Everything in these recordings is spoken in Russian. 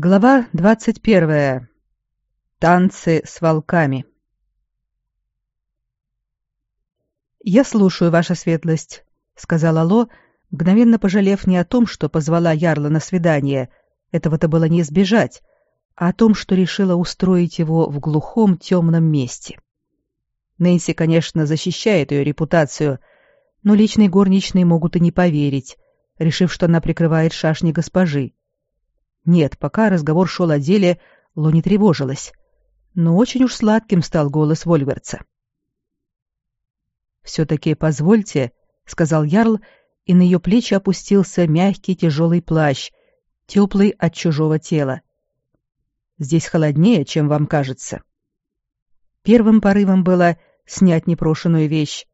Глава двадцать первая. Танцы с волками. «Я слушаю, ваша светлость», — сказала Ло, мгновенно пожалев не о том, что позвала Ярла на свидание, этого-то было не избежать, а о том, что решила устроить его в глухом темном месте. Нэнси, конечно, защищает ее репутацию, но личные горничные могут и не поверить, решив, что она прикрывает шашни госпожи. Нет, пока разговор шел о деле, Ло не тревожилась. Но очень уж сладким стал голос Вольверца. «Все-таки позвольте», — сказал Ярл, и на ее плечи опустился мягкий тяжелый плащ, теплый от чужого тела. «Здесь холоднее, чем вам кажется». Первым порывом было снять непрошенную вещь,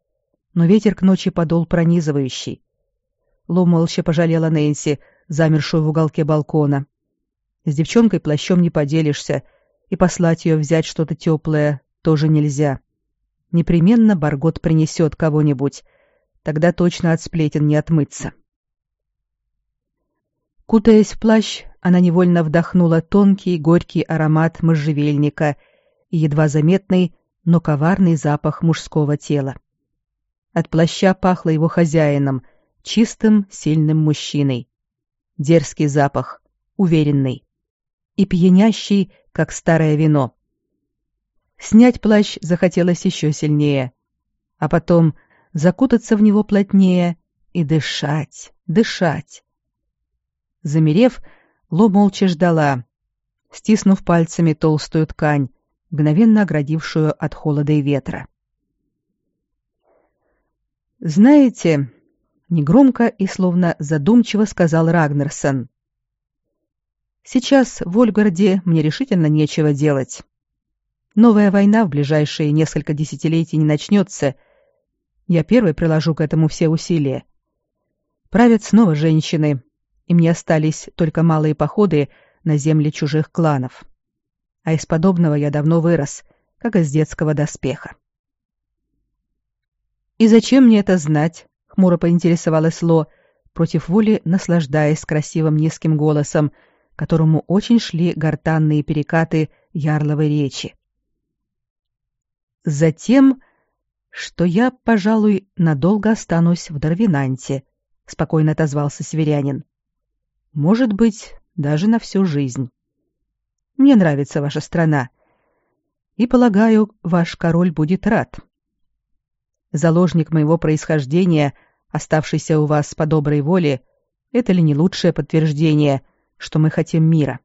но ветер к ночи подул пронизывающий. Ло молча пожалела Нэнси, замершую в уголке балкона. С девчонкой плащом не поделишься, и послать ее взять что-то теплое тоже нельзя. Непременно Баргот принесет кого-нибудь, тогда точно от сплетен не отмыться. Кутаясь в плащ, она невольно вдохнула тонкий горький аромат можжевельника и едва заметный, но коварный запах мужского тела. От плаща пахло его хозяином, чистым, сильным мужчиной. Дерзкий запах, уверенный и пьянящий, как старое вино. Снять плащ захотелось еще сильнее, а потом закутаться в него плотнее и дышать, дышать. Замерев, Ло молча ждала, стиснув пальцами толстую ткань, мгновенно оградившую от холода и ветра. «Знаете...» — негромко и словно задумчиво сказал Рагнерсон. Сейчас в Ольгарде мне решительно нечего делать. Новая война в ближайшие несколько десятилетий не начнется. Я первый приложу к этому все усилия. Правят снова женщины, и мне остались только малые походы на земли чужих кланов. А из подобного я давно вырос, как из детского доспеха. «И зачем мне это знать?» — хмуро поинтересовалась Ло, против воли наслаждаясь красивым низким голосом, которому очень шли гортанные перекаты ярловой речи. Затем, что я, пожалуй, надолго останусь в Дарвинанте, спокойно отозвался северянин. Может быть, даже на всю жизнь. Мне нравится ваша страна. И, полагаю, ваш король будет рад. Заложник моего происхождения, оставшийся у вас по доброй воле, это ли не лучшее подтверждение — что мы хотим мира.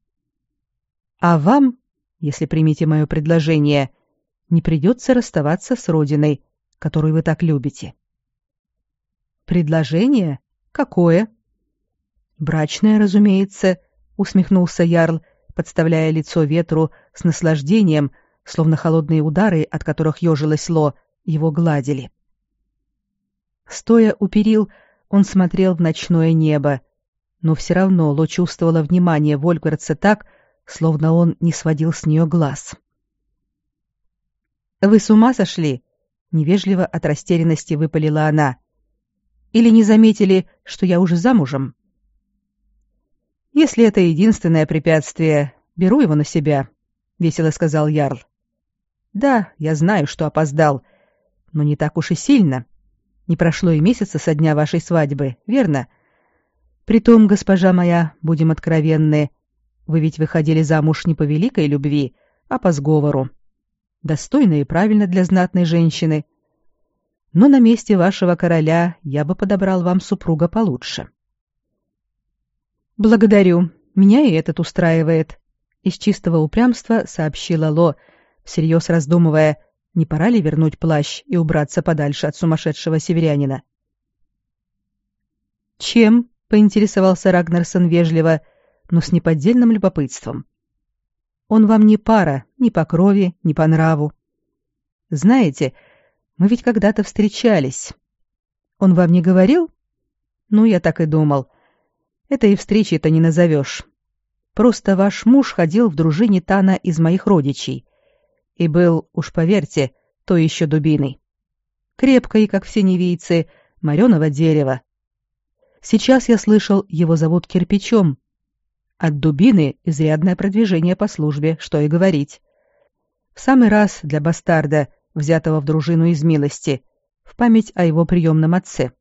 А вам, если примете мое предложение, не придется расставаться с родиной, которую вы так любите. Предложение? Какое? Брачное, разумеется, усмехнулся Ярл, подставляя лицо ветру с наслаждением, словно холодные удары, от которых ежилось Ло, его гладили. Стоя у перил, он смотрел в ночное небо, но все равно Ло чувствовала внимание Вольгардса так, словно он не сводил с нее глаз. «Вы с ума сошли?» — невежливо от растерянности выпалила она. «Или не заметили, что я уже замужем?» «Если это единственное препятствие, беру его на себя», — весело сказал Ярл. «Да, я знаю, что опоздал, но не так уж и сильно. Не прошло и месяца со дня вашей свадьбы, верно?» Притом, госпожа моя, будем откровенны, вы ведь выходили замуж не по великой любви, а по сговору. Достойно и правильно для знатной женщины. Но на месте вашего короля я бы подобрал вам супруга получше. Благодарю. Меня и этот устраивает. Из чистого упрямства сообщила Ло, всерьез раздумывая, не пора ли вернуть плащ и убраться подальше от сумасшедшего северянина. Чем? Поинтересовался Рагнарсон вежливо, но с неподдельным любопытством. Он вам не пара, ни по крови, ни по нраву. Знаете, мы ведь когда-то встречались. Он вам не говорил? Ну, я так и думал. Это и встречи-то не назовешь. Просто ваш муж ходил в дружине Тана из моих родичей и был, уж поверьте, то еще дубиной. Крепкой, как все невийцы, мореного дерева, Сейчас я слышал, его зовут Кирпичом. От дубины изрядное продвижение по службе, что и говорить. В самый раз для бастарда, взятого в дружину из милости, в память о его приемном отце.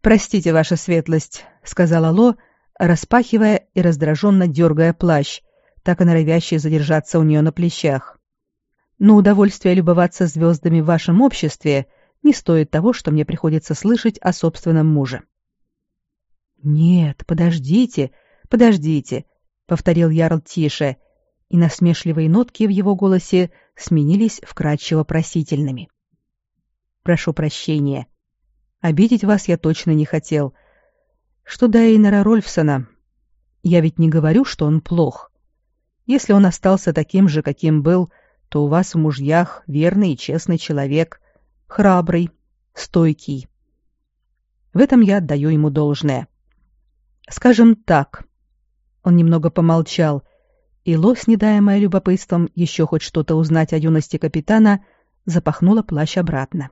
«Простите, ваша светлость», — сказала Ло, распахивая и раздраженно дергая плащ, так и норовящий задержаться у нее на плечах. «Но удовольствие любоваться звездами в вашем обществе не стоит того, что мне приходится слышать о собственном муже». «Нет, подождите, подождите», — повторил Ярл тише, и насмешливые нотки в его голосе сменились вкрадчиво просительными. «Прошу прощения. Обидеть вас я точно не хотел. Что до Эйнера Рольфсона, я ведь не говорю, что он плох. Если он остался таким же, каким был, то у вас в мужьях верный и честный человек, храбрый, стойкий. В этом я отдаю ему должное. Скажем так. Он немного помолчал, и Лос, недаемая любопытством еще хоть что-то узнать о юности капитана, запахнула плащ обратно.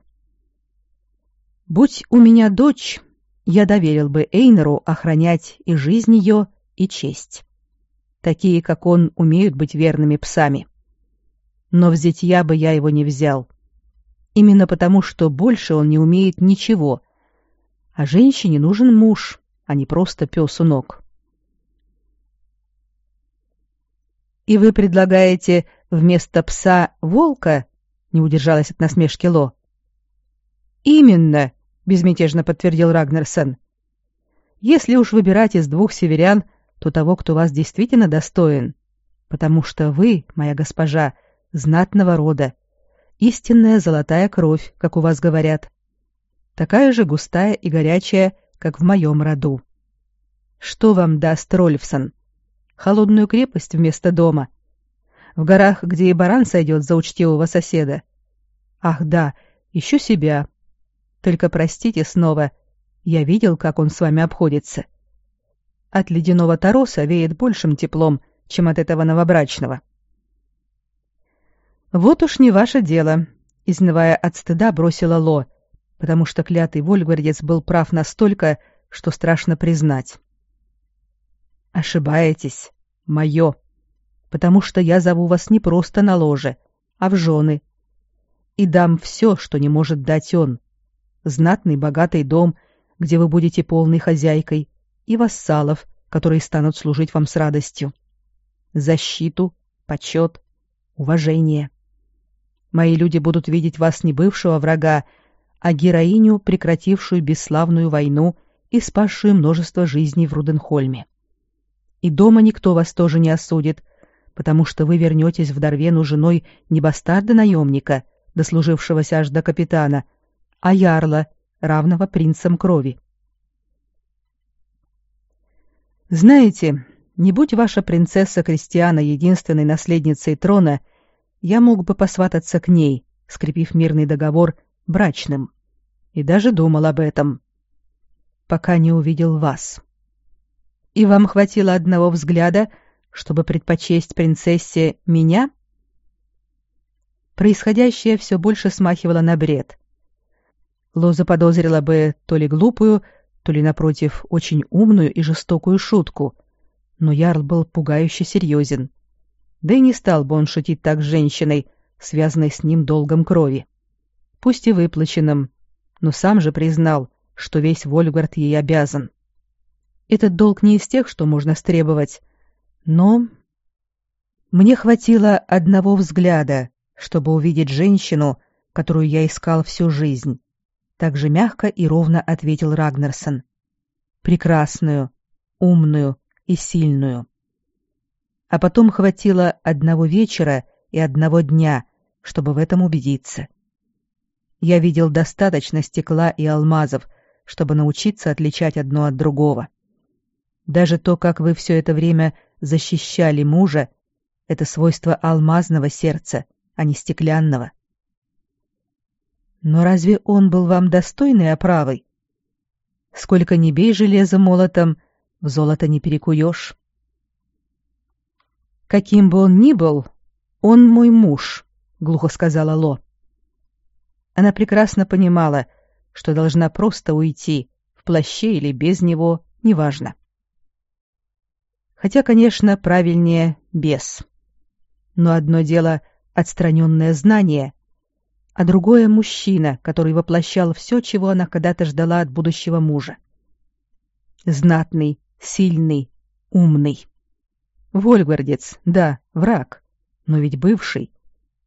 «Будь у меня дочь, я доверил бы Эйнеру охранять и жизнь ее, и честь. Такие, как он, умеют быть верными псами. Но в зятья бы я его не взял. Именно потому, что больше он не умеет ничего. А женщине нужен муж, а не просто пес у ног. «И вы предлагаете вместо пса волка?» — не удержалась от насмешки Ло. «Именно», — безмятежно подтвердил Рагнерсон. «Если уж выбирать из двух северян, то того, кто вас действительно достоин, потому что вы, моя госпожа, знатного рода, истинная золотая кровь, как у вас говорят, такая же густая и горячая, как в моем роду. Что вам даст Рольфсон? Холодную крепость вместо дома? В горах, где и баран сойдет за учтивого соседа? Ах да, еще себя. Только простите снова, я видел, как он с вами обходится. От ледяного тороса веет большим теплом, чем от этого новобрачного. Вот уж не ваше дело, изнывая от стыда, бросила Ло, потому что клятый вольгвардец был прав настолько, что страшно признать. Ошибаетесь, мое, потому что я зову вас не просто на ложе, а в жены. И дам все, что не может дать он. Знатный богатый дом, где вы будете полной хозяйкой, и вассалов, которые станут служить вам с радостью. Защиту, почет, уважение. Мои люди будут видеть вас не бывшего врага, а героиню, прекратившую бесславную войну и спасшую множество жизней в Руденхольме. И дома никто вас тоже не осудит, потому что вы вернетесь в Дарвену женой не бастарда-наемника, дослужившегося аж до капитана, а ярла, равного принцам крови. Знаете, не будь ваша принцесса Кристиана единственной наследницей трона, я мог бы посвататься к ней, скрепив мирный договор брачным. И даже думал об этом, пока не увидел вас. И вам хватило одного взгляда, чтобы предпочесть принцессе меня? Происходящее все больше смахивало на бред. Лоза подозрила бы то ли глупую, то ли, напротив, очень умную и жестокую шутку, но Ярл был пугающе серьезен. Да и не стал бы он шутить так с женщиной, связанной с ним долгом крови. Пусть и выплаченным, но сам же признал, что весь Вольгард ей обязан. Этот долг не из тех, что можно стребовать, но... Мне хватило одного взгляда, чтобы увидеть женщину, которую я искал всю жизнь. Так же мягко и ровно ответил Рагнарсон. Прекрасную, умную и сильную. А потом хватило одного вечера и одного дня, чтобы в этом убедиться. Я видел достаточно стекла и алмазов, чтобы научиться отличать одно от другого. Даже то, как вы все это время защищали мужа, это свойство алмазного сердца, а не стеклянного. Но разве он был вам достойной оправой? Сколько ни бей железо молотом, в золото не перекуешь. Каким бы он ни был, он мой муж, глухо сказала Ло. Она прекрасно понимала, что должна просто уйти, в плаще или без него, неважно. Хотя, конечно, правильнее без. Но одно дело отстраненное знание, а другое мужчина, который воплощал все, чего она когда-то ждала от будущего мужа. Знатный, сильный, умный. Вольгвардец, да, враг, но ведь бывший.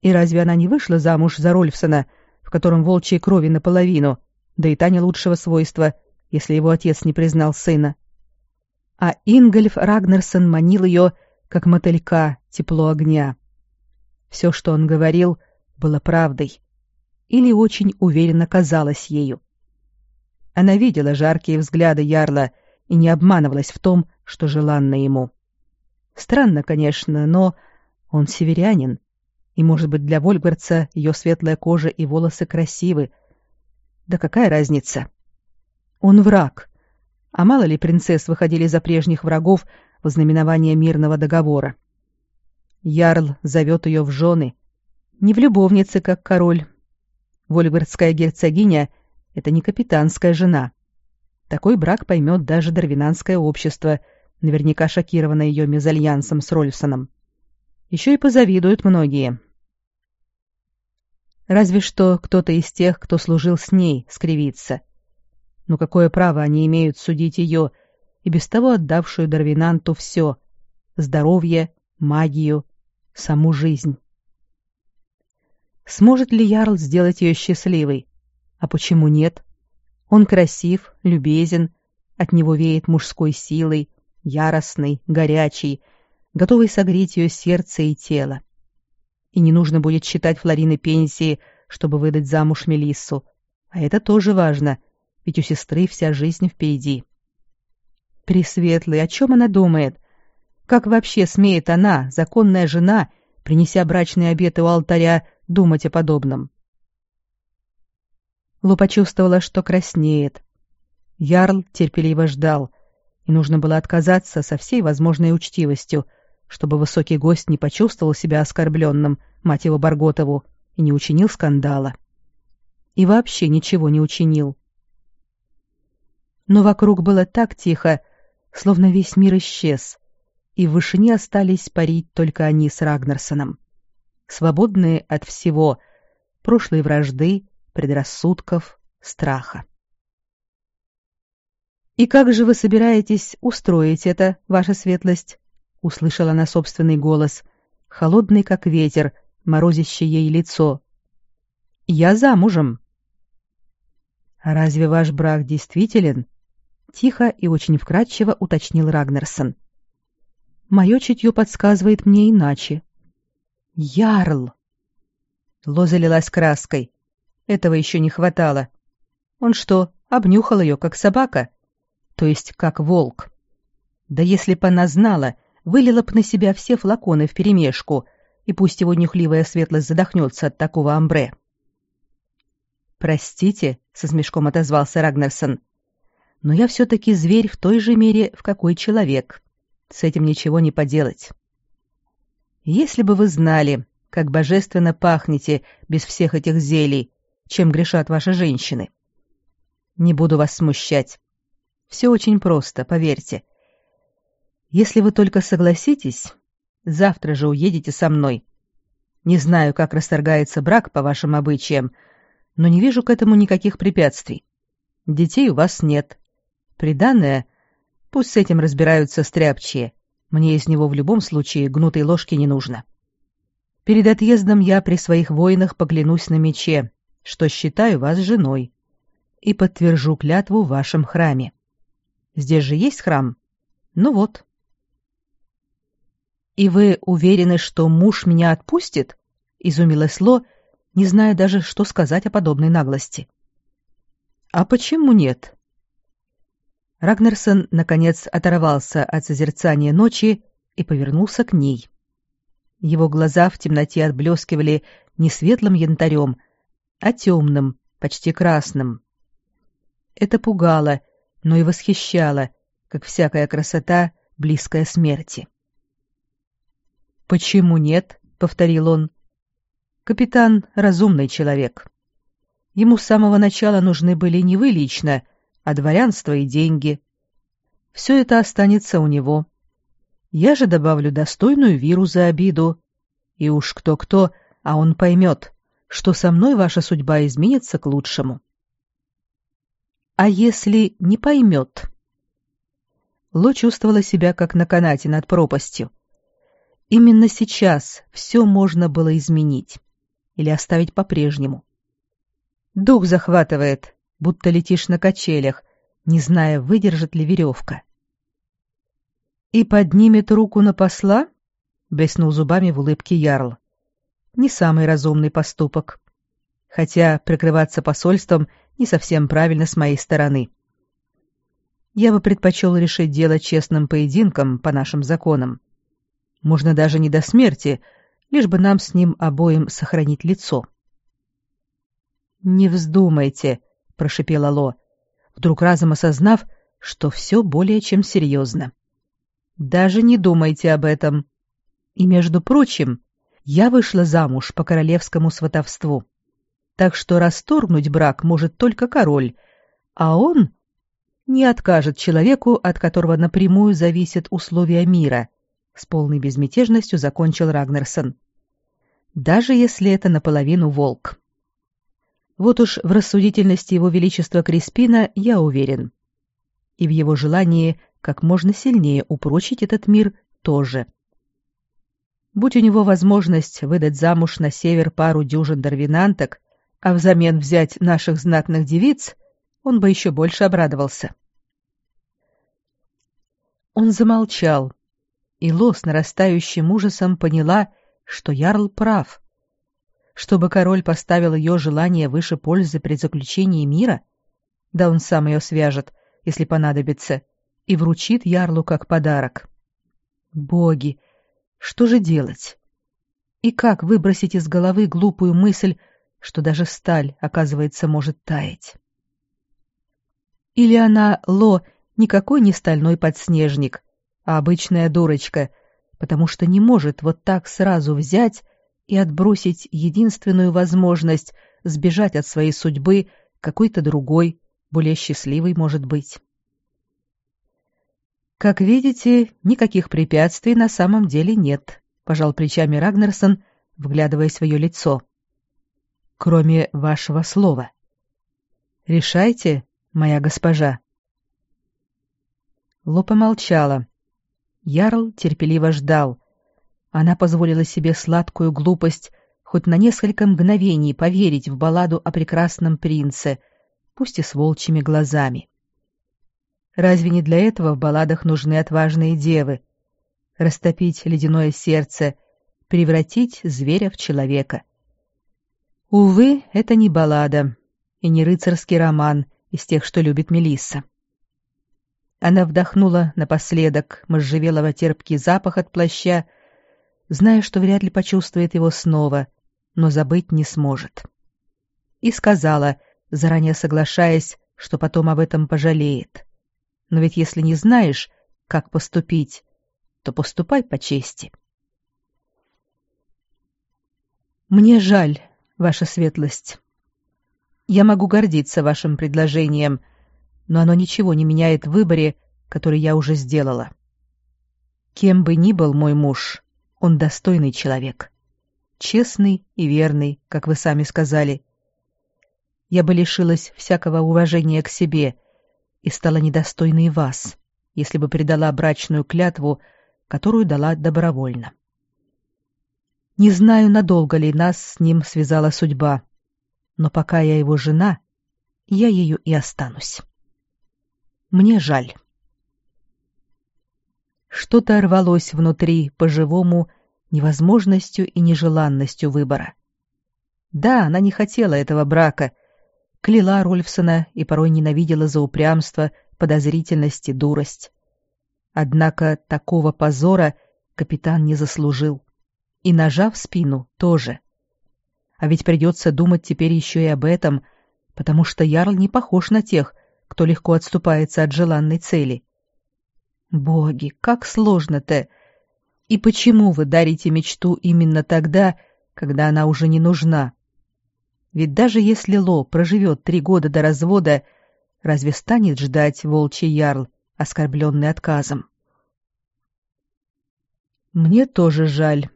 И разве она не вышла замуж за Рольфсона, в котором волчьей крови наполовину, да и та лучшего свойства, если его отец не признал сына? А Ингольф Рагнерсон манил ее, как мотылька, тепло огня. Все, что он говорил, было правдой. Или очень уверенно казалось ею. Она видела жаркие взгляды Ярла и не обманывалась в том, что желанно ему. Странно, конечно, но он северянин, и, может быть, для Вольгарца ее светлая кожа и волосы красивы. Да какая разница? Он враг. А мало ли принцесс выходили за прежних врагов в знаменование мирного договора. Ярл зовет ее в жены. Не в любовницы, как король. Вольгардская герцогиня — это не капитанская жена. Такой брак поймет даже дарвинанское общество, наверняка шокировано ее мезальянсом с Рольфсоном. Еще и позавидуют многие. Разве что кто-то из тех, кто служил с ней, скривится. Но какое право они имеют судить ее, и без того отдавшую Дарвинанту все — здоровье, магию, саму жизнь? Сможет ли Ярл сделать ее счастливой? А почему нет? Он красив, любезен, от него веет мужской силой, яростный, горячий, готовый согреть ее сердце и тело. И не нужно будет считать Флорины пенсии, чтобы выдать замуж Мелиссу. А это тоже важно, ведь у сестры вся жизнь впереди. Пресветлый, о чем она думает? Как вообще смеет она, законная жена, принеся брачные обеты у алтаря, думать о подобном? Лу почувствовала, что краснеет. Ярл терпеливо ждал, и нужно было отказаться со всей возможной учтивостью, чтобы высокий гость не почувствовал себя оскорбленным, мать его Барготову, и не учинил скандала. И вообще ничего не учинил. Но вокруг было так тихо, словно весь мир исчез, и в вышине остались парить только они с Рагнарсоном, свободные от всего, прошлой вражды, предрассудков, страха. «И как же вы собираетесь устроить это, ваша светлость?» — услышала она собственный голос, холодный, как ветер, морозящий ей лицо. «Я замужем». «А разве ваш брак действителен?» — тихо и очень вкратчиво уточнил Рагнерсон. «Мое чутье подсказывает мне иначе». «Ярл!» Ло залилась краской. Этого еще не хватало. Он что, обнюхал ее, как собака? То есть как волк. Да если б она знала, вылила б на себя все флаконы вперемешку, и пусть его нюхливая светлость задохнется от такого амбре. «Простите», — со смешком отозвался Рагнарсон, — «но я все-таки зверь в той же мере, в какой человек. С этим ничего не поделать. Если бы вы знали, как божественно пахнете без всех этих зелий, чем грешат ваши женщины. Не буду вас смущать. Все очень просто, поверьте. Если вы только согласитесь, завтра же уедете со мной. Не знаю, как расторгается брак по вашим обычаям, но не вижу к этому никаких препятствий. Детей у вас нет. Приданное, пусть с этим разбираются стряпчие. Мне из него в любом случае гнутой ложки не нужно. Перед отъездом я при своих воинах поклянусь на мече, что считаю вас женой, и подтвержу клятву в вашем храме. Здесь же есть храм? Ну вот. И вы уверены, что муж меня отпустит? Изумилась Ло, не зная даже, что сказать о подобной наглости. А почему нет? Рагнерсон наконец оторвался от созерцания ночи и повернулся к ней. Его глаза в темноте отблескивали не светлым янтарем, а темным, почти красным. Это пугало но и восхищала, как всякая красота, близкая смерти. «Почему нет?» — повторил он. «Капитан — разумный человек. Ему с самого начала нужны были не вы лично, а дворянство и деньги. Все это останется у него. Я же добавлю достойную виру за обиду. И уж кто-кто, а он поймет, что со мной ваша судьба изменится к лучшему. А если не поймет? Ло чувствовала себя как на канате над пропастью. Именно сейчас все можно было изменить или оставить по-прежнему. Дух захватывает, будто летишь на качелях, не зная, выдержит ли веревка. «И поднимет руку на посла?» — блеснул зубами в улыбке Ярл. «Не самый разумный поступок. Хотя прикрываться посольством не совсем правильно с моей стороны. Я бы предпочел решить дело честным поединком по нашим законам. Можно даже не до смерти, лишь бы нам с ним обоим сохранить лицо». «Не вздумайте», — прошепела Ло, вдруг разом осознав, что все более чем серьезно. Даже не думайте об этом. И, между прочим, я вышла замуж по королевскому сватовству. Так что расторгнуть брак может только король, а он не откажет человеку, от которого напрямую зависят условия мира, с полной безмятежностью закончил Рагнерсон. Даже если это наполовину волк. Вот уж в рассудительности его величества Криспина я уверен. И в его желании как можно сильнее упрочить этот мир тоже. Будь у него возможность выдать замуж на север пару дюжин дарвинанток, а взамен взять наших знатных девиц, он бы еще больше обрадовался. Он замолчал, и Ло с нарастающим ужасом поняла, что Ярл прав. Чтобы король поставил ее желание выше пользы при заключении мира, да он сам ее свяжет, если понадобится, — и вручит ярлу как подарок. Боги, что же делать? И как выбросить из головы глупую мысль, что даже сталь, оказывается, может таять? Или она, Ло, никакой не стальной подснежник, а обычная дурочка, потому что не может вот так сразу взять и отбросить единственную возможность сбежать от своей судьбы какой-то другой, более счастливой, может быть. Как видите, никаких препятствий на самом деле нет, пожал плечами Рагнерсон, вглядываясь в ее лицо. Кроме вашего слова. Решайте, моя госпожа. Ло помолчала. Ярл терпеливо ждал. Она позволила себе сладкую глупость хоть на несколько мгновений поверить в балладу о прекрасном принце, пусть и с волчьими глазами. Разве не для этого в балладах нужны отважные девы? Растопить ледяное сердце, превратить зверя в человека. Увы, это не баллада и не рыцарский роман из тех, что любит Мелисса. Она вдохнула напоследок можжевелого терпкий запах от плаща, зная, что вряд ли почувствует его снова, но забыть не сможет. И сказала, заранее соглашаясь, что потом об этом пожалеет. Но ведь если не знаешь, как поступить, то поступай по чести. Мне жаль, ваша светлость. Я могу гордиться вашим предложением, но оно ничего не меняет в выборе, который я уже сделала. Кем бы ни был мой муж, он достойный человек. Честный и верный, как вы сами сказали. Я бы лишилась всякого уважения к себе и стала недостойной вас, если бы предала брачную клятву, которую дала добровольно. Не знаю, надолго ли нас с ним связала судьба, но пока я его жена, я ею и останусь. Мне жаль. Что-то рвалось внутри по-живому невозможностью и нежеланностью выбора. Да, она не хотела этого брака — кляла Рольфсона и порой ненавидела за упрямство, подозрительность и дурость. Однако такого позора капитан не заслужил. И ножа в спину тоже. А ведь придется думать теперь еще и об этом, потому что Ярл не похож на тех, кто легко отступается от желанной цели. Боги, как сложно-то! И почему вы дарите мечту именно тогда, когда она уже не нужна? Ведь даже если Ло проживет три года до развода, разве станет ждать волчий ярл, оскорбленный отказом? Мне тоже жаль,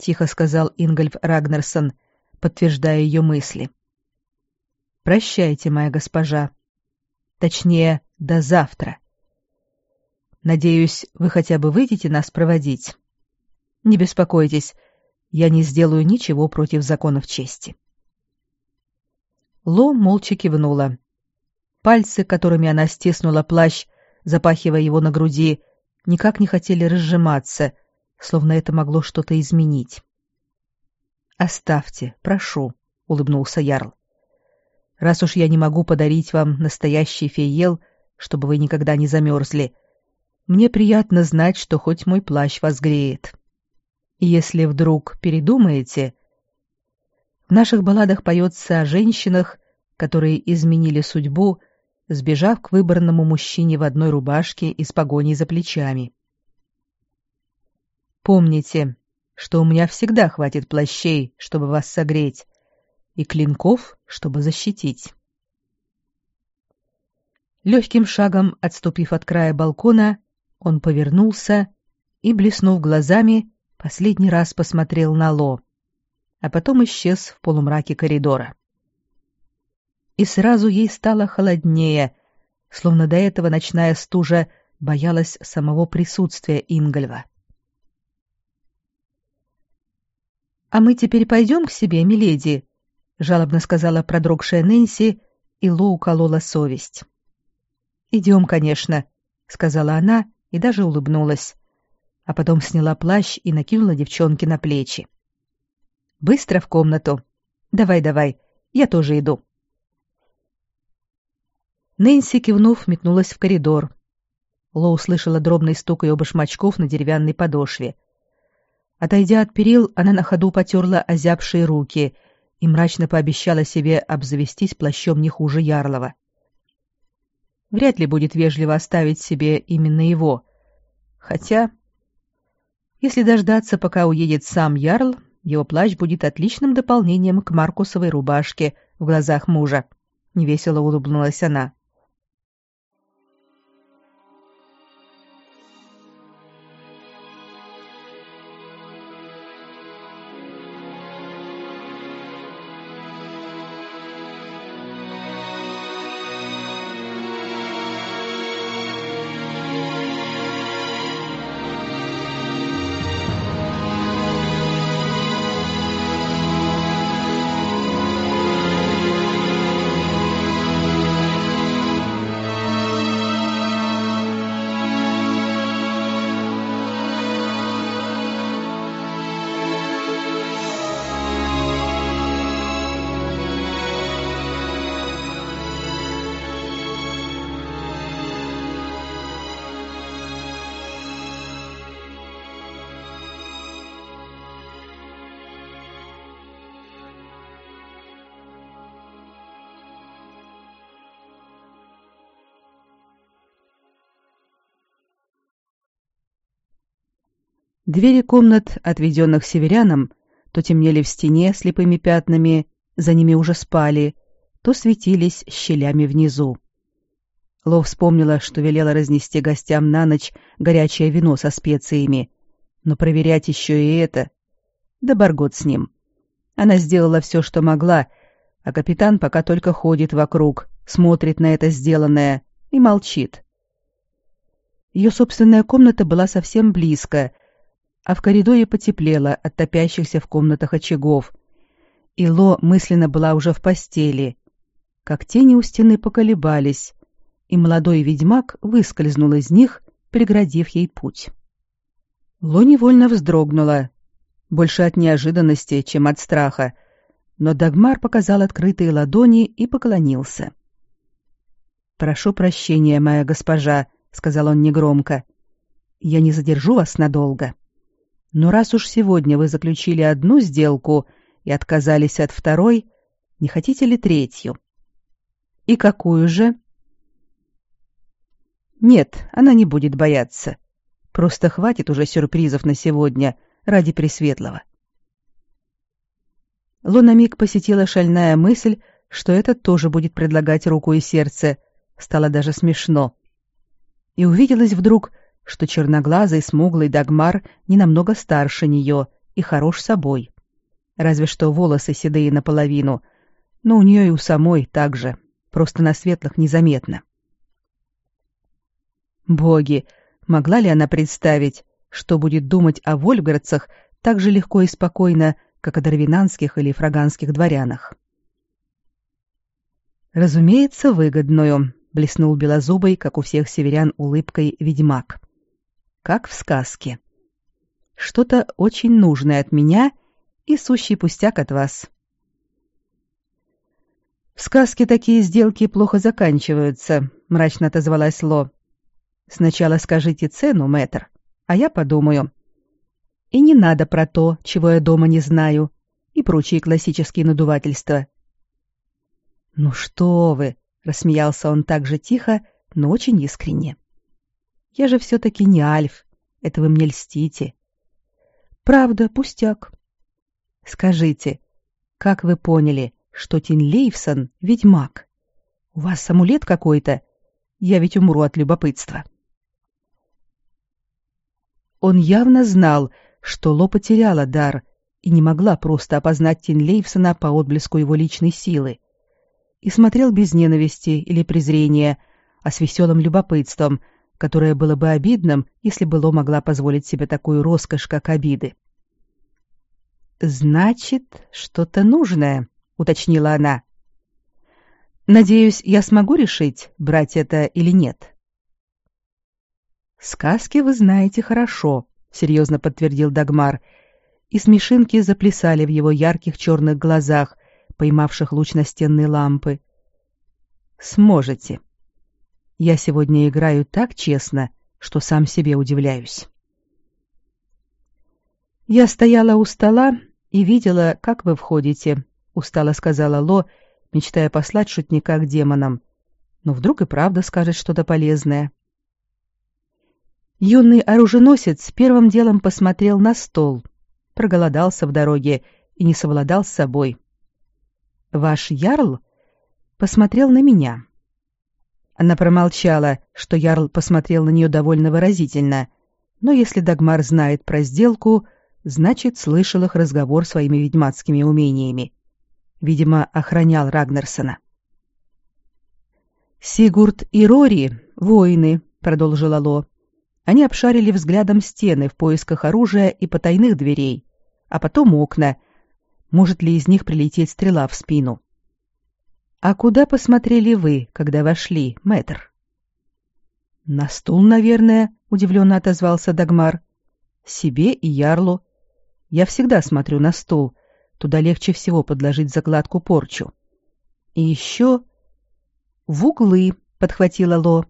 тихо сказал Ингольф Рагнерсон, подтверждая ее мысли. Прощайте, моя госпожа. Точнее, до завтра. Надеюсь, вы хотя бы выйдете нас проводить. Не беспокойтесь, я не сделаю ничего против законов чести. Ло молча кивнула. Пальцы, которыми она стиснула плащ, запахивая его на груди, никак не хотели разжиматься, словно это могло что-то изменить. «Оставьте, прошу», — улыбнулся Ярл. «Раз уж я не могу подарить вам настоящий фейел, чтобы вы никогда не замерзли, мне приятно знать, что хоть мой плащ вас греет. И если вдруг передумаете...» В наших балладах поется о женщинах, которые изменили судьбу, сбежав к выбранному мужчине в одной рубашке и с погоней за плечами. Помните, что у меня всегда хватит плащей, чтобы вас согреть, и клинков, чтобы защитить. Легким шагом отступив от края балкона, он повернулся и, блеснув глазами, последний раз посмотрел на Ло, а потом исчез в полумраке коридора. И сразу ей стало холоднее, словно до этого ночная стужа боялась самого присутствия Ингольва. «А мы теперь пойдем к себе, миледи?» — жалобно сказала продрогшая Нэнси, и Ло уколола совесть. «Идем, конечно», — сказала она и даже улыбнулась, а потом сняла плащ и накинула девчонке на плечи. «Быстро в комнату. Давай-давай, я тоже иду». Нэнси, кивнув, метнулась в коридор. Ло услышала дробный стук ее башмачков на деревянной подошве — Отойдя от перил, она на ходу потерла озябшие руки и мрачно пообещала себе обзавестись плащом не хуже Ярлова. Вряд ли будет вежливо оставить себе именно его. Хотя, если дождаться, пока уедет сам Ярл, его плащ будет отличным дополнением к Маркусовой рубашке в глазах мужа. Невесело улыбнулась она. Двери комнат, отведенных северянам, то темнели в стене слепыми пятнами, за ними уже спали, то светились щелями внизу. Ло вспомнила, что велела разнести гостям на ночь горячее вино со специями, но проверять еще и это... Да баргот с ним. Она сделала все, что могла, а капитан пока только ходит вокруг, смотрит на это сделанное и молчит. Ее собственная комната была совсем близко, а в коридоре потеплело от топящихся в комнатах очагов. И Ло мысленно была уже в постели. Как тени у стены поколебались, и молодой ведьмак выскользнул из них, преградив ей путь. Ло невольно вздрогнула, больше от неожиданности, чем от страха, но Дагмар показал открытые ладони и поклонился. «Прошу прощения, моя госпожа», — сказал он негромко. «Я не задержу вас надолго». Но раз уж сегодня вы заключили одну сделку и отказались от второй, не хотите ли третью? И какую же? Нет, она не будет бояться. Просто хватит уже сюрпризов на сегодня ради Пресветлого. Луна миг посетила шальная мысль, что этот тоже будет предлагать руку и сердце. Стало даже смешно. И увиделось вдруг, что черноглазый смуглый Дагмар не намного старше нее и хорош собой. Разве что волосы седые наполовину, но у нее и у самой так же, просто на светлых незаметно. Боги, могла ли она представить, что будет думать о вольфгардцах так же легко и спокойно, как о дарвинанских или фраганских дворянах? Разумеется, выгодную, блеснул белозубый, как у всех северян, улыбкой ведьмак. Как в сказке. Что-то очень нужное от меня и сущий пустяк от вас. В сказке такие сделки плохо заканчиваются, мрачно отозвалась Ло. Сначала скажите цену, мэтр, а я подумаю. И не надо про то, чего я дома не знаю, и прочие классические надувательства. Ну что вы, рассмеялся он так же тихо, но очень искренне. Я же все таки не Альф. Это вы мне льстите. Правда, пустяк. Скажите, как вы поняли, что Тинлейфсон — ведьмак? У вас амулет какой-то? Я ведь умру от любопытства. Он явно знал, что Ло потеряла дар и не могла просто опознать Тинлейфсона по отблеску его личной силы и смотрел без ненависти или презрения, а с веселым любопытством, которое было бы обидным, если бы Ло могла позволить себе такую роскошь, как обиды. «Значит, что-то нужное», — уточнила она. «Надеюсь, я смогу решить, брать это или нет». «Сказки вы знаете хорошо», — серьезно подтвердил Дагмар, и смешинки заплясали в его ярких черных глазах, поймавших луч настенной лампы. Сможете. Я сегодня играю так честно, что сам себе удивляюсь. Я стояла у стола и видела, как вы входите, устало сказала Ло, мечтая послать шутника к демонам. Но вдруг и правда скажет что-то полезное. Юный оруженосец первым делом посмотрел на стол, проголодался в дороге и не совладал с собой. Ваш ярл посмотрел на меня. Она промолчала, что ярл посмотрел на нее довольно выразительно, но если Дагмар знает про сделку, значит, слышал их разговор своими ведьмацкими умениями. Видимо, охранял Рагнерсона. «Сигурд и Рори — воины», — продолжила Ло. Они обшарили взглядом стены в поисках оружия и потайных дверей, а потом окна — может ли из них прилететь стрела в спину. А куда посмотрели вы, когда вошли, мэтр? На стул, наверное, удивленно отозвался Дагмар. Себе и ярлу. Я всегда смотрю на стул. Туда легче всего подложить закладку порчу. И еще в углы, подхватила Ло.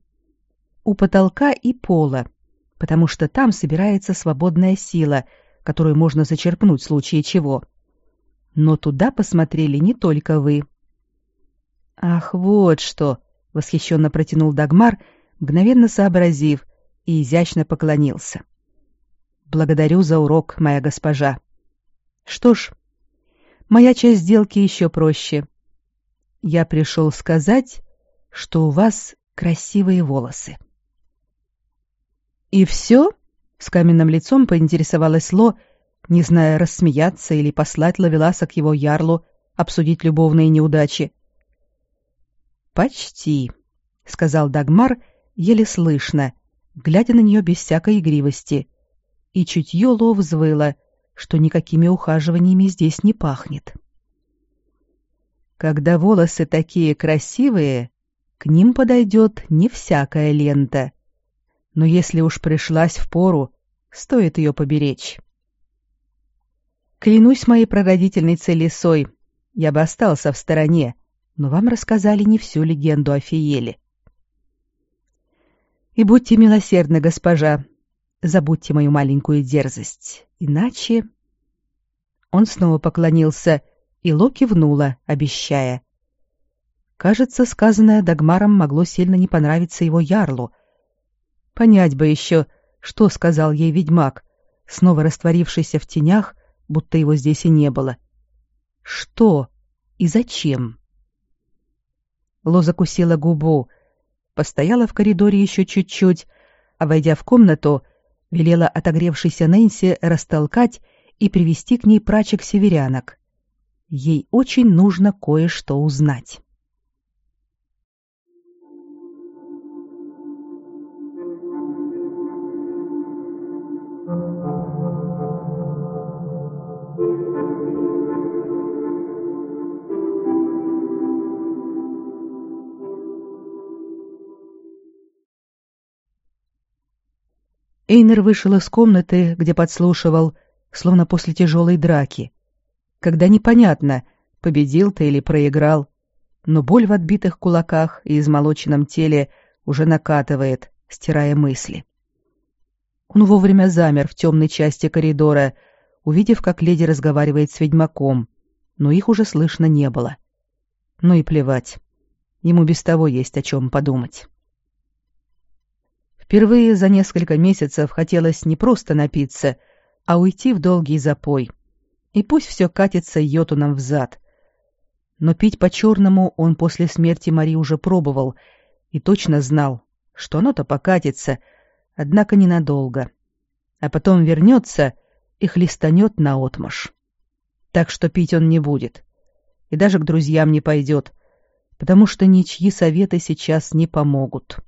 У потолка и пола, потому что там собирается свободная сила, которую можно зачерпнуть в случае чего. — но туда посмотрели не только вы. Ах, вот что, восхищенно протянул Дагмар, мгновенно сообразив и изящно поклонился. Благодарю за урок, моя госпожа. Что ж, моя часть сделки еще проще. Я пришел сказать, что у вас красивые волосы. И все? С каменным лицом поинтересовалась Ло, не зная, рассмеяться или послать Лавеласа к его ярлу, обсудить любовные неудачи. «Почти», — сказал Дагмар, еле слышно, глядя на нее без всякой игривости. И чутье Ло взвыло, что никакими ухаживаниями здесь не пахнет. Когда волосы такие красивые, к ним подойдет не всякая лента. Но если уж пришлась в пору, стоит ее поберечь. Клянусь моей прародительницей лисой, я бы остался в стороне, но вам рассказали не всю легенду о Фиеле. И будьте милосердны, госпожа, забудьте мою маленькую дерзость, иначе... Он снова поклонился, и Ло кивнула, обещая. Кажется, сказанное Дагмаром могло сильно не понравиться его ярлу. Понять бы еще, что сказал ей ведьмак, снова растворившийся в тенях будто его здесь и не было. Что и зачем? Ло закусила губу, постояла в коридоре еще чуть-чуть, а, войдя в комнату, велела отогревшейся Нэнси растолкать и привести к ней прачек-северянок. Ей очень нужно кое-что узнать. Эйнер вышел из комнаты, где подслушивал, словно после тяжелой драки. Когда непонятно, победил ты или проиграл, но боль в отбитых кулаках и измолоченном теле уже накатывает, стирая мысли. Он вовремя замер в темной части коридора, увидев, как леди разговаривает с ведьмаком, но их уже слышно не было. Ну и плевать. Ему без того есть о чем подумать. Впервые за несколько месяцев хотелось не просто напиться, а уйти в долгий запой. И пусть все катится йотуном взад. Но пить по-черному он после смерти Мари уже пробовал и точно знал, что оно-то покатится, однако ненадолго. А потом вернется и хлестанет наотмашь. Так что пить он не будет. И даже к друзьям не пойдет, потому что ничьи советы сейчас не помогут.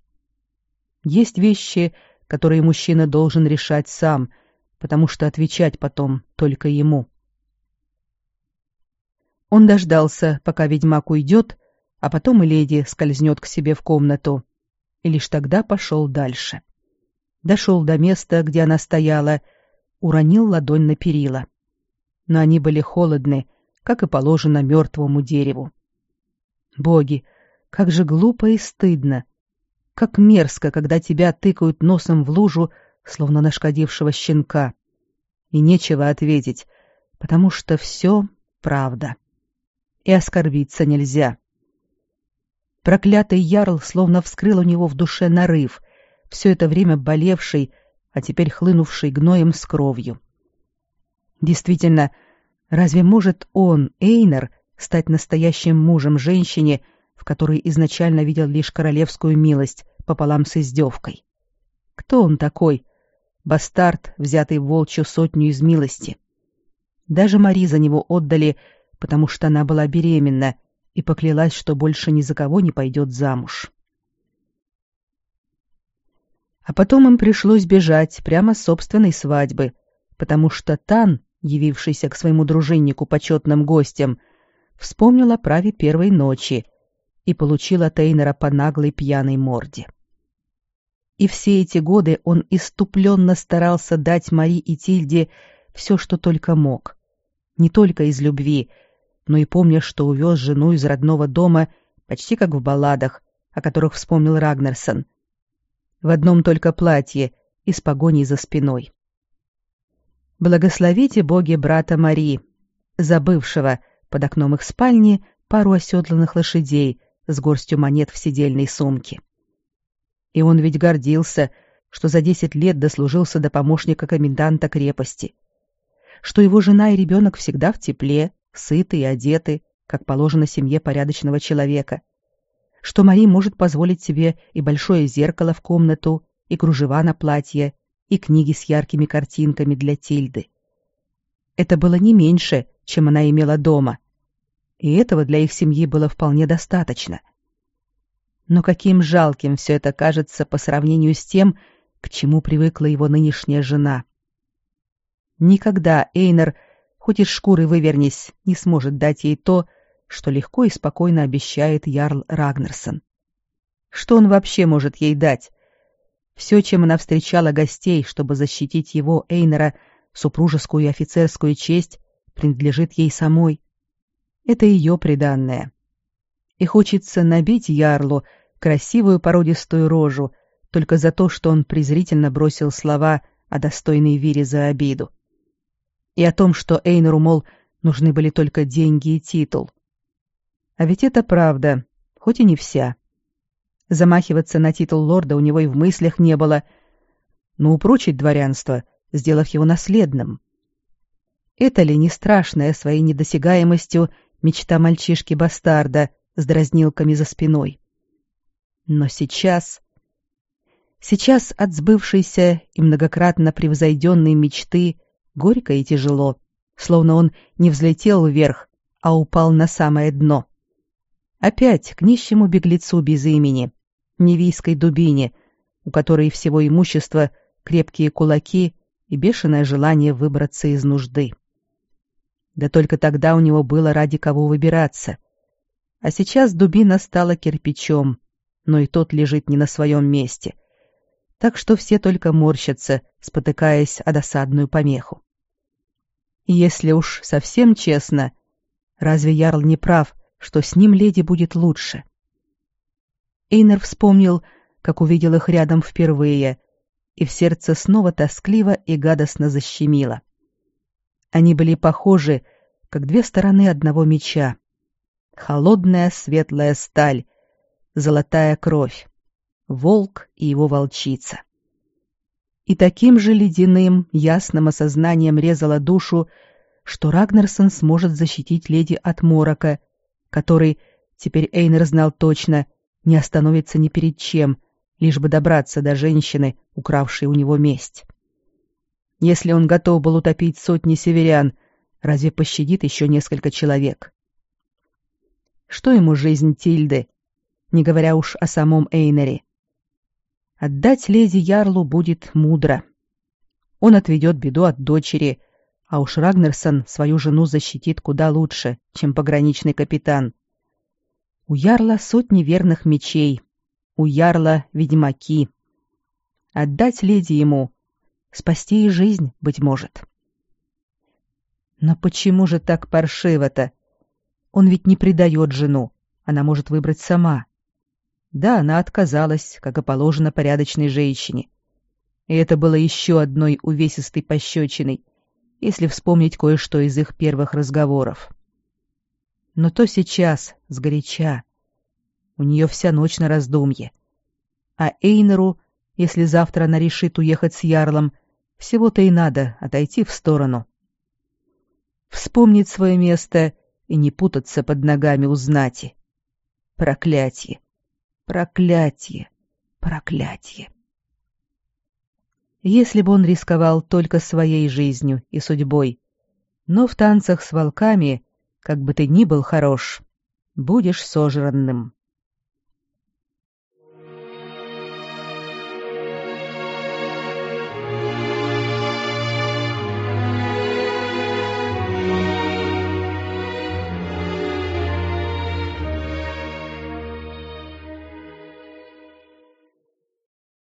Есть вещи, которые мужчина должен решать сам, потому что отвечать потом только ему. Он дождался, пока ведьмак уйдет, а потом и леди скользнет к себе в комнату, и лишь тогда пошел дальше. Дошел до места, где она стояла, уронил ладонь на перила. Но они были холодны, как и положено мертвому дереву. Боги, как же глупо и стыдно, как мерзко, когда тебя тыкают носом в лужу, словно нашкодившего щенка. И нечего ответить, потому что все правда. И оскорбиться нельзя. Проклятый ярл словно вскрыл у него в душе нарыв, все это время болевший, а теперь хлынувший гноем с кровью. Действительно, разве может он, Эйнер, стать настоящим мужем женщине, в которой изначально видел лишь королевскую милость пополам с издевкой. Кто он такой? Бастард, взятый волчью сотню из милости. Даже Мари за него отдали, потому что она была беременна и поклялась, что больше ни за кого не пойдет замуж. А потом им пришлось бежать прямо с собственной свадьбы, потому что Тан, явившийся к своему дружиннику почетным гостем, вспомнил о праве первой ночи и получил от Эйнера по наглой пьяной морде. И все эти годы он иступленно старался дать Мари и Тильде все, что только мог. Не только из любви, но и помня, что увез жену из родного дома почти как в балладах, о которых вспомнил Рагнерсон. В одном только платье и с погоней за спиной. Благословите боги брата Мари, забывшего под окном их спальни пару оседланных лошадей, с горстью монет в сидельной сумке. И он ведь гордился, что за десять лет дослужился до помощника коменданта крепости, что его жена и ребенок всегда в тепле, сыты и одеты, как положено семье порядочного человека, что Мари может позволить себе и большое зеркало в комнату, и кружева на платье, и книги с яркими картинками для Тильды. Это было не меньше, чем она имела дома, и этого для их семьи было вполне достаточно. Но каким жалким все это кажется по сравнению с тем, к чему привыкла его нынешняя жена. Никогда Эйнер, хоть из шкуры вывернись, не сможет дать ей то, что легко и спокойно обещает Ярл Рагнерсон. Что он вообще может ей дать? Все, чем она встречала гостей, чтобы защитить его, Эйнера, супружескую и офицерскую честь, принадлежит ей самой. Это ее приданное. И хочется набить Ярлу красивую породистую рожу только за то, что он презрительно бросил слова о достойной вере за обиду. И о том, что Эйнеру, мол, нужны были только деньги и титул. А ведь это правда, хоть и не вся. Замахиваться на титул лорда у него и в мыслях не было, но упрочить дворянство, сделав его наследным. Это ли не страшное своей недосягаемостью мечта мальчишки-бастарда с дразнилками за спиной. Но сейчас... Сейчас от сбывшейся и многократно превзойденной мечты горько и тяжело, словно он не взлетел вверх, а упал на самое дно. Опять к нищему беглецу без имени, невийской дубине, у которой всего имущество крепкие кулаки и бешеное желание выбраться из нужды. Да только тогда у него было ради кого выбираться. А сейчас дубина стала кирпичом, но и тот лежит не на своем месте. Так что все только морщатся, спотыкаясь о досадную помеху. И если уж совсем честно, разве Ярл не прав, что с ним леди будет лучше? Эйнер вспомнил, как увидел их рядом впервые, и в сердце снова тоскливо и гадостно защемило. Они были похожи, как две стороны одного меча. Холодная светлая сталь, золотая кровь, волк и его волчица. И таким же ледяным, ясным осознанием резала душу, что Рагнарсон сможет защитить леди от морока, который, теперь Эйнер знал точно, не остановится ни перед чем, лишь бы добраться до женщины, укравшей у него месть. Если он готов был утопить сотни северян, разве пощадит еще несколько человек? Что ему жизнь Тильды, не говоря уж о самом Эйнере? Отдать леди Ярлу будет мудро. Он отведет беду от дочери, а уж Рагнерсон свою жену защитит куда лучше, чем пограничный капитан. У Ярла сотни верных мечей, у Ярла ведьмаки. Отдать леди ему, спасти и жизнь, быть может. Но почему же так паршиво-то? Он ведь не предает жену, она может выбрать сама. Да, она отказалась, как и положено порядочной женщине. И это было еще одной увесистой пощечиной, если вспомнить кое-что из их первых разговоров. Но то сейчас, сгоряча, у нее вся ночь на раздумье. А Эйнеру, если завтра она решит уехать с Ярлом, всего-то и надо отойти в сторону. Вспомнить свое место и не путаться под ногами у знати. Проклятие! Проклятие! Проклятие! Если бы он рисковал только своей жизнью и судьбой, но в танцах с волками, как бы ты ни был хорош, будешь сожранным.